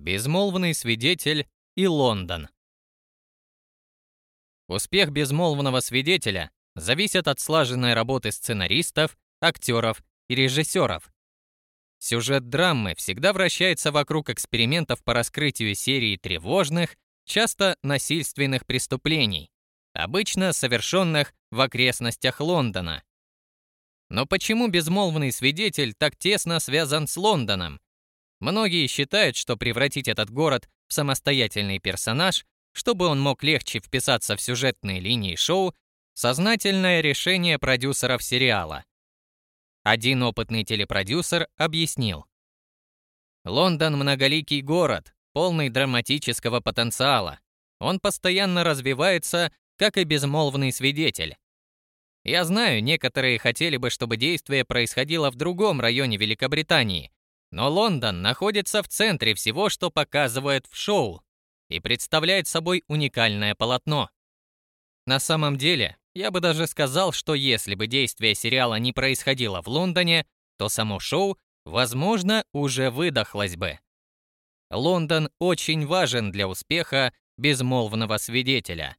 Безмолвный свидетель и Лондон. Успех безмолвного свидетеля зависит от слаженной работы сценаристов, актеров и режиссеров. Сюжет драмы всегда вращается вокруг экспериментов по раскрытию серии тревожных, часто насильственных преступлений, обычно совершенных в окрестностях Лондона. Но почему безмолвный свидетель так тесно связан с Лондоном? Многие считают, что превратить этот город в самостоятельный персонаж, чтобы он мог легче вписаться в сюжетные линии шоу, сознательное решение продюсеров сериала. Один опытный телепродюсер объяснил. Лондон – многоликий город, полный драматического потенциала. Он постоянно развивается, как и безмолвный свидетель. Я знаю, некоторые хотели бы, чтобы действие происходило в другом районе Великобритании, но Лондон находится в центре всего, что показывают в шоу, и представляет собой уникальное полотно. На самом деле, я бы даже сказал, что если бы действие сериала не происходило в Лондоне, то само шоу, возможно, уже выдохлось бы. Лондон очень важен для успеха безмолвного свидетеля.